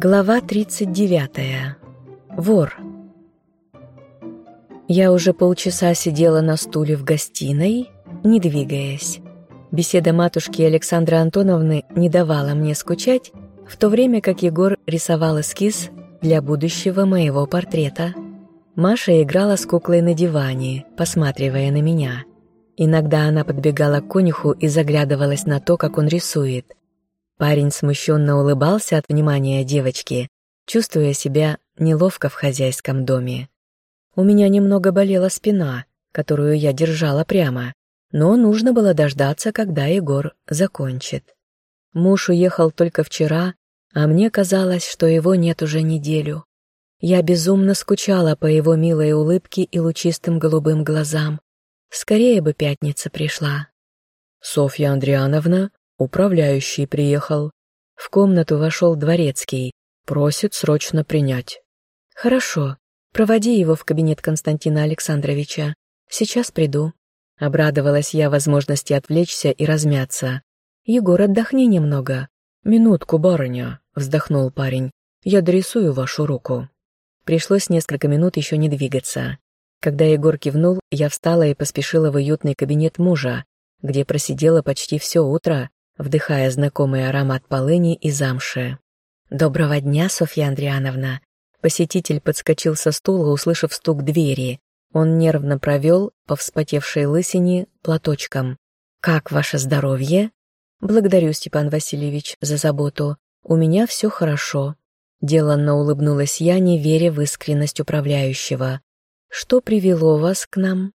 Глава 39. Вор. Я уже полчаса сидела на стуле в гостиной, не двигаясь. Беседа матушки Александры Антоновны не давала мне скучать, в то время как Егор рисовал эскиз для будущего моего портрета. Маша играла с куклой на диване, посматривая на меня. Иногда она подбегала к конюху и заглядывалась на то, как он рисует. Парень смущенно улыбался от внимания девочки, чувствуя себя неловко в хозяйском доме. У меня немного болела спина, которую я держала прямо, но нужно было дождаться, когда Егор закончит. Муж уехал только вчера, а мне казалось, что его нет уже неделю. Я безумно скучала по его милой улыбке и лучистым голубым глазам. Скорее бы пятница пришла. «Софья Андриановна, Управляющий приехал. В комнату вошел дворецкий. Просит срочно принять. Хорошо. Проводи его в кабинет Константина Александровича. Сейчас приду. Обрадовалась я возможности отвлечься и размяться. Егор, отдохни немного. Минутку, барыня, вздохнул парень. Я дорисую вашу руку. Пришлось несколько минут еще не двигаться. Когда Егор кивнул, я встала и поспешила в уютный кабинет мужа, где просидела почти все утро, вдыхая знакомый аромат полыни и замши. «Доброго дня, Софья Андриановна!» Посетитель подскочил со стула, услышав стук двери. Он нервно провел по вспотевшей лысине платочком. «Как ваше здоровье?» «Благодарю, Степан Васильевич, за заботу. У меня все хорошо». Деланно улыбнулась я, не веря в искренность управляющего. «Что привело вас к нам?»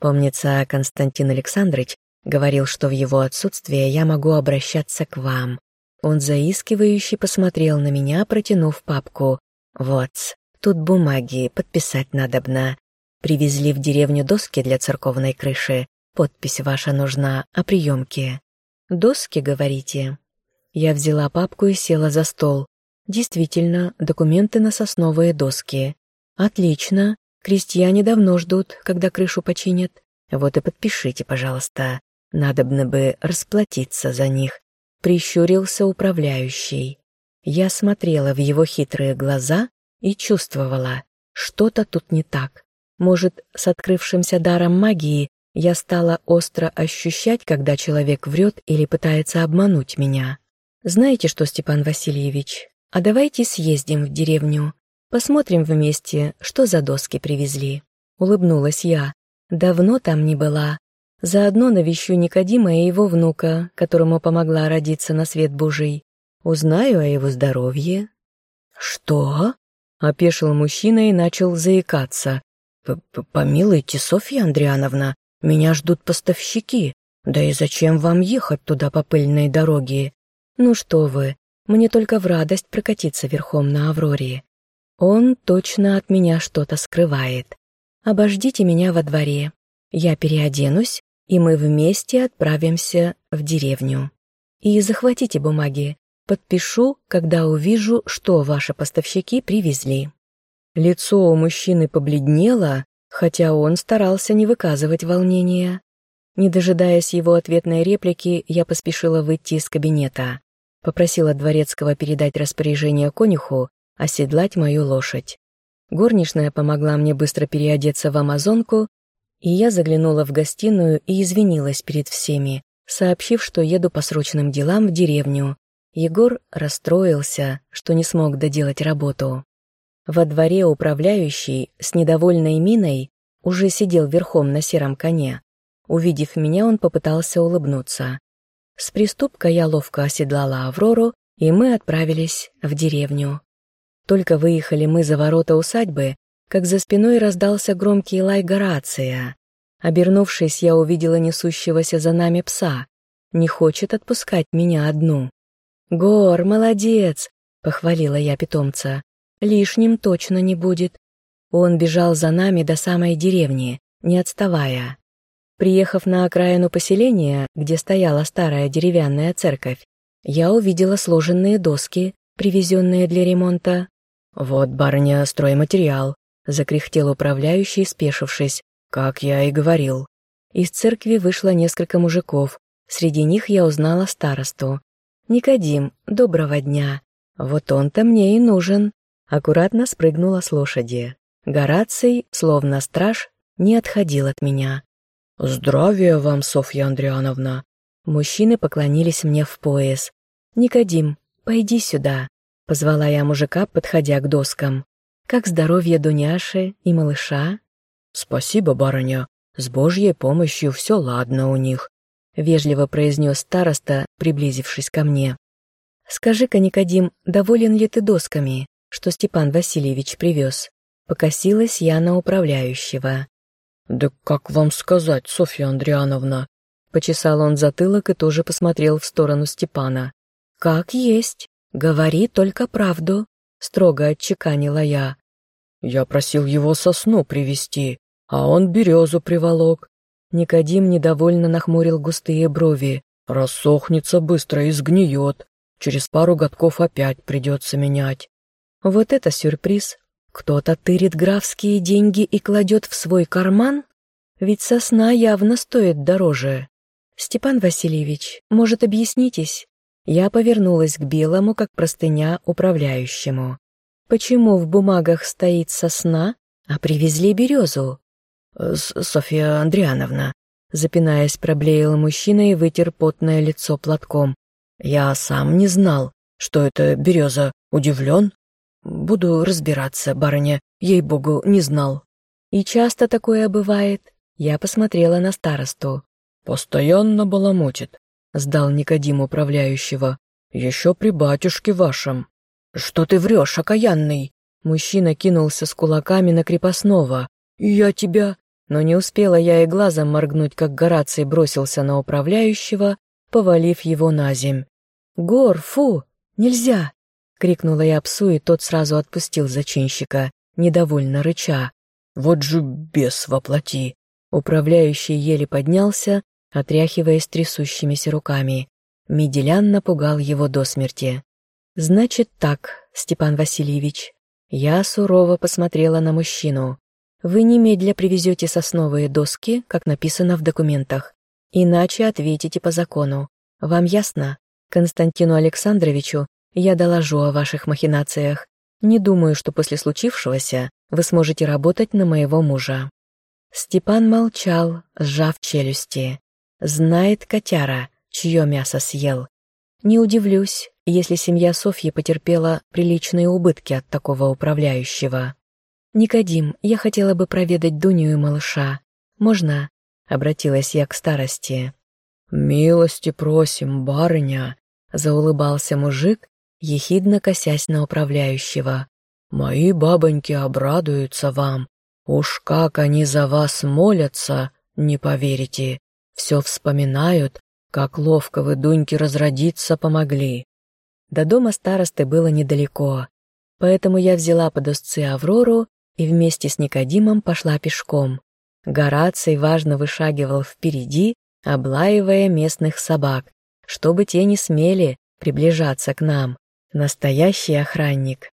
Помнится, Константин Александрович Говорил, что в его отсутствие я могу обращаться к вам. Он заискивающе посмотрел на меня, протянув папку. «Вот, тут бумаги, подписать надобно. Привезли в деревню доски для церковной крыши. Подпись ваша нужна о приемке». «Доски, говорите?» Я взяла папку и села за стол. Действительно, документы на сосновые доски. Отлично. Крестьяне давно ждут, когда крышу починят. Вот и подпишите, пожалуйста. Надобно бы расплатиться за них, прищурился управляющий. Я смотрела в его хитрые глаза и чувствовала, что-то тут не так. Может, с открывшимся даром магии я стала остро ощущать, когда человек врет или пытается обмануть меня. Знаете что, Степан Васильевич, а давайте съездим в деревню, посмотрим вместе, что за доски привезли. Улыбнулась я. Давно там не была, Заодно навещу Никодима и его внука, которому помогла родиться на свет Божий. Узнаю о его здоровье». «Что?» — опешил мужчина и начал заикаться. «Помилуйте, Софья Андриановна, меня ждут поставщики. Да и зачем вам ехать туда по пыльной дороге?» «Ну что вы, мне только в радость прокатиться верхом на Авроре. Он точно от меня что-то скрывает. Обождите меня во дворе. Я переоденусь, и мы вместе отправимся в деревню. И захватите бумаги. Подпишу, когда увижу, что ваши поставщики привезли». Лицо у мужчины побледнело, хотя он старался не выказывать волнения. Не дожидаясь его ответной реплики, я поспешила выйти из кабинета. Попросила дворецкого передать распоряжение конюху, оседлать мою лошадь. Горничная помогла мне быстро переодеться в амазонку и я заглянула в гостиную и извинилась перед всеми, сообщив, что еду по срочным делам в деревню. Егор расстроился, что не смог доделать работу. Во дворе управляющий с недовольной миной уже сидел верхом на сером коне. Увидев меня, он попытался улыбнуться. С приступка я ловко оседлала Аврору, и мы отправились в деревню. Только выехали мы за ворота усадьбы, как за спиной раздался громкий лай Горация. Обернувшись, я увидела несущегося за нами пса. Не хочет отпускать меня одну. «Гор, молодец!» — похвалила я питомца. «Лишним точно не будет». Он бежал за нами до самой деревни, не отставая. Приехав на окраину поселения, где стояла старая деревянная церковь, я увидела сложенные доски, привезенные для ремонта. «Вот, барыня, стройматериал», закряхтел управляющий, спешившись, как я и говорил. Из церкви вышло несколько мужиков, среди них я узнала старосту. «Никодим, доброго дня. Вот он-то мне и нужен. Аккуратно спрыгнула с лошади. Гораций, словно страж, не отходил от меня. «Здравия вам, Софья Андриановна!» Мужчины поклонились мне в пояс. «Никодим, пойди сюда», — позвала я мужика, подходя к доскам. «Как здоровье Дуняши и малыша?» «Спасибо, барыня. С Божьей помощью все ладно у них», — вежливо произнес староста, приблизившись ко мне. «Скажи-ка, Никодим, доволен ли ты досками, что Степан Васильевич привез?» Покосилась я на управляющего. «Да как вам сказать, Софья Андриановна?» Почесал он затылок и тоже посмотрел в сторону Степана. «Как есть. Говори только правду», — строго отчеканила я. «Я просил его сосну привезти, а он березу приволок». Никодим недовольно нахмурил густые брови. «Рассохнется быстро и сгниет. Через пару годков опять придется менять». Вот это сюрприз. Кто-то тырит графские деньги и кладет в свой карман? Ведь сосна явно стоит дороже. Степан Васильевич, может, объяснитесь? Я повернулась к белому, как простыня, управляющему. Почему в бумагах стоит сосна, а привезли березу? Софья Андриановна, запинаясь, проблеял мужчина и вытер потное лицо платком. Я сам не знал, что это береза. Удивлен? «Буду разбираться, барыня, ей-богу, не знал». «И часто такое бывает?» Я посмотрела на старосту. «Постоянно баламутит», — сдал Никодим управляющего. «Еще при батюшке вашем». «Что ты врешь, окаянный?» Мужчина кинулся с кулаками на крепостного. «Я тебя...» Но не успела я и глазом моргнуть, как Гораций бросился на управляющего, повалив его на земь. «Гор, фу! Нельзя!» — крикнула я псу, и тот сразу отпустил зачинщика, недовольно рыча. «Вот же бес воплоти!» Управляющий еле поднялся, отряхиваясь трясущимися руками. Меделян напугал его до смерти. «Значит так, Степан Васильевич». Я сурово посмотрела на мужчину. «Вы немедля привезете сосновые доски, как написано в документах. Иначе ответите по закону. Вам ясно? Константину Александровичу я доложу о ваших махинациях. Не думаю, что после случившегося вы сможете работать на моего мужа». Степан молчал, сжав челюсти. Знает котяра, чье мясо съел. Не удивлюсь, если семья Софьи потерпела приличные убытки от такого управляющего. «Никодим, я хотела бы проведать Дуню и малыша. Можно?» — обратилась я к старости. «Милости просим, барыня», — заулыбался мужик ехидно косясь на управляющего. «Мои бабоньки обрадуются вам. Уж как они за вас молятся, не поверите. Все вспоминают, как ловко вы Дуньке разродиться помогли». До дома старосты было недалеко, поэтому я взяла под узцы Аврору и вместе с Никодимом пошла пешком. Гораций важно вышагивал впереди, облаивая местных собак, чтобы те не смели приближаться к нам. Настоящий охранник.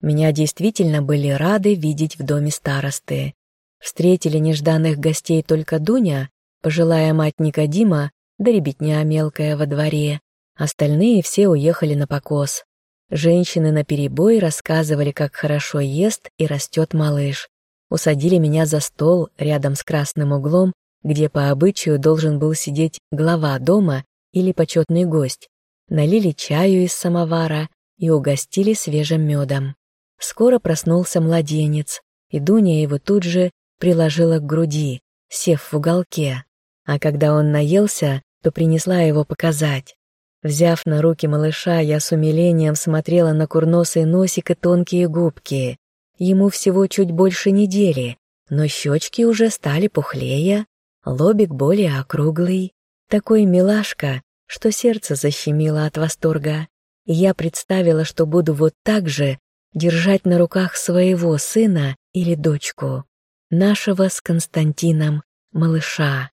Меня действительно были рады видеть в доме старосты. Встретили нежданных гостей только Дуня, пожилая мать Никодима, да ребятня мелкая во дворе. Остальные все уехали на покос. Женщины наперебой рассказывали, как хорошо ест и растет малыш. Усадили меня за стол рядом с красным углом, где по обычаю должен был сидеть глава дома или почетный гость налили чаю из самовара и угостили свежим медом. Скоро проснулся младенец, и Дуня его тут же приложила к груди, сев в уголке. А когда он наелся, то принесла его показать. Взяв на руки малыша, я с умилением смотрела на курносый носик и тонкие губки. Ему всего чуть больше недели, но щечки уже стали пухлее, лобик более округлый. Такой милашка, что сердце защемило от восторга. И я представила, что буду вот так же держать на руках своего сына или дочку, нашего с Константином малыша.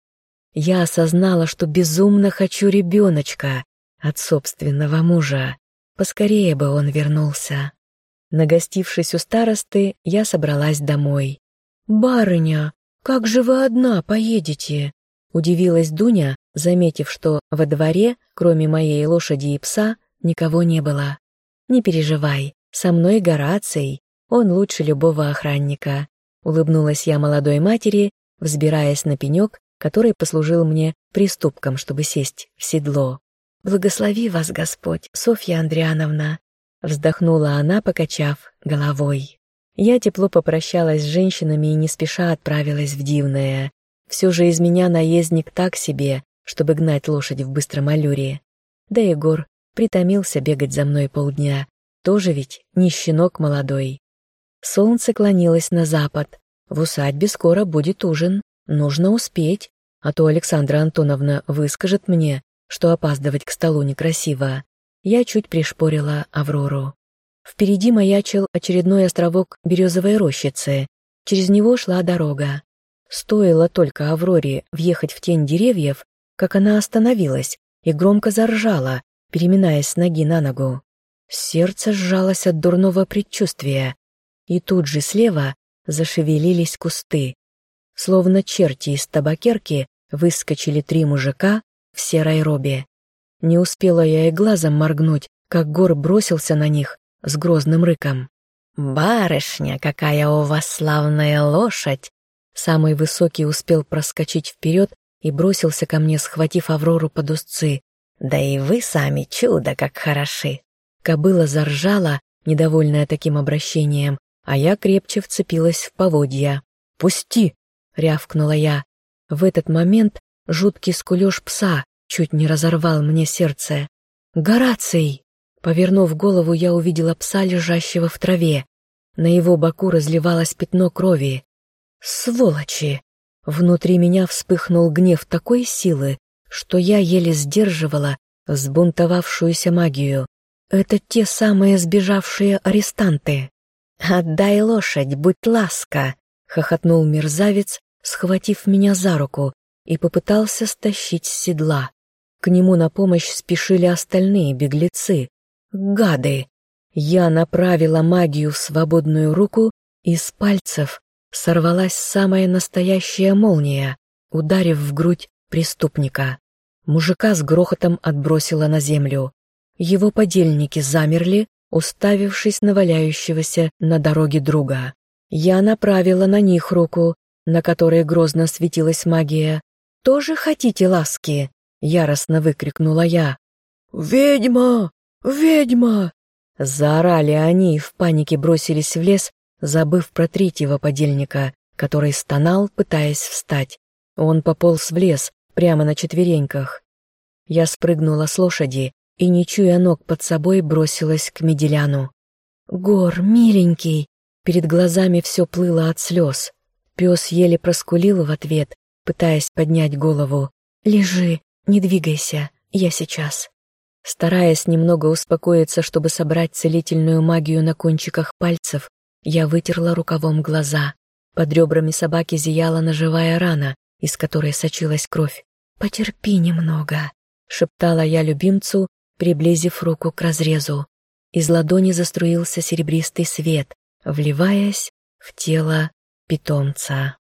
Я осознала, что безумно хочу ребеночка от собственного мужа. Поскорее бы он вернулся. Нагостившись у старосты, я собралась домой. «Барыня, как же вы одна поедете?» Удивилась Дуня, заметив, что во дворе, кроме моей лошади и пса, никого не было. Не переживай, со мной Гораций, он лучше любого охранника. Улыбнулась я молодой матери, взбираясь на пенек, который послужил мне приступком, чтобы сесть в седло. «Благослови вас, Господь, Софья Андриановна!» Вздохнула она, покачав головой. Я тепло попрощалась с женщинами и не спеша отправилась в Дивное. Все же из меня наездник так себе, чтобы гнать лошадь в быстром аллюре. Да Егор притомился бегать за мной полдня. Тоже ведь не щенок молодой. Солнце клонилось на запад. В усадьбе скоро будет ужин. Нужно успеть, а то Александра Антоновна выскажет мне, что опаздывать к столу некрасиво. Я чуть пришпорила Аврору. Впереди маячил очередной островок березовой рощицы. Через него шла дорога. Стоило только Авроре въехать в тень деревьев, как она остановилась и громко заржала, переминаясь с ноги на ногу. Сердце сжалось от дурного предчувствия, и тут же слева зашевелились кусты. Словно черти из табакерки выскочили три мужика в серой робе. Не успела я и глазом моргнуть, как Гор бросился на них с грозным рыком. «Барышня, какая у вас славная лошадь!» Самый высокий успел проскочить вперед и бросился ко мне, схватив Аврору под узцы. «Да и вы сами чудо, как хороши!» Кобыла заржала, недовольная таким обращением, а я крепче вцепилась в поводья. «Пусти!» — рявкнула я. В этот момент жуткий скулёж пса чуть не разорвал мне сердце. «Гораций!» Повернув голову, я увидела пса, лежащего в траве. На его боку разливалось пятно крови. «Сволочи!» Внутри меня вспыхнул гнев такой силы, что я еле сдерживала взбунтовавшуюся магию. Это те самые сбежавшие арестанты. «Отдай лошадь, будь ласка!» — хохотнул мерзавец, схватив меня за руку, и попытался стащить с седла. К нему на помощь спешили остальные беглецы. Гады! Я направила магию в свободную руку, и с пальцев сорвалась самая настоящая молния, ударив в грудь преступника. Мужика с грохотом отбросила на землю. Его подельники замерли, уставившись на валяющегося на дороге друга. Я направила на них руку, на которой грозно светилась магия. «Тоже хотите ласки?» — яростно выкрикнула я. «Ведьма! Ведьма!» Заорали они и в панике бросились в лес, забыв про третьего подельника, который стонал, пытаясь встать. Он пополз в лес, прямо на четвереньках. Я спрыгнула с лошади и, не чуя ног под собой, бросилась к Меделяну. «Гор, миленький!» Перед глазами все плыло от слез. Пес еле проскулил в ответ, пытаясь поднять голову. «Лежи, не двигайся, я сейчас». Стараясь немного успокоиться, чтобы собрать целительную магию на кончиках пальцев, я вытерла рукавом глаза. Под ребрами собаки зияла ножевая рана, из которой сочилась кровь. «Потерпи немного», — шептала я любимцу, приблизив руку к разрезу. Из ладони заструился серебристый свет, вливаясь в тело питомца.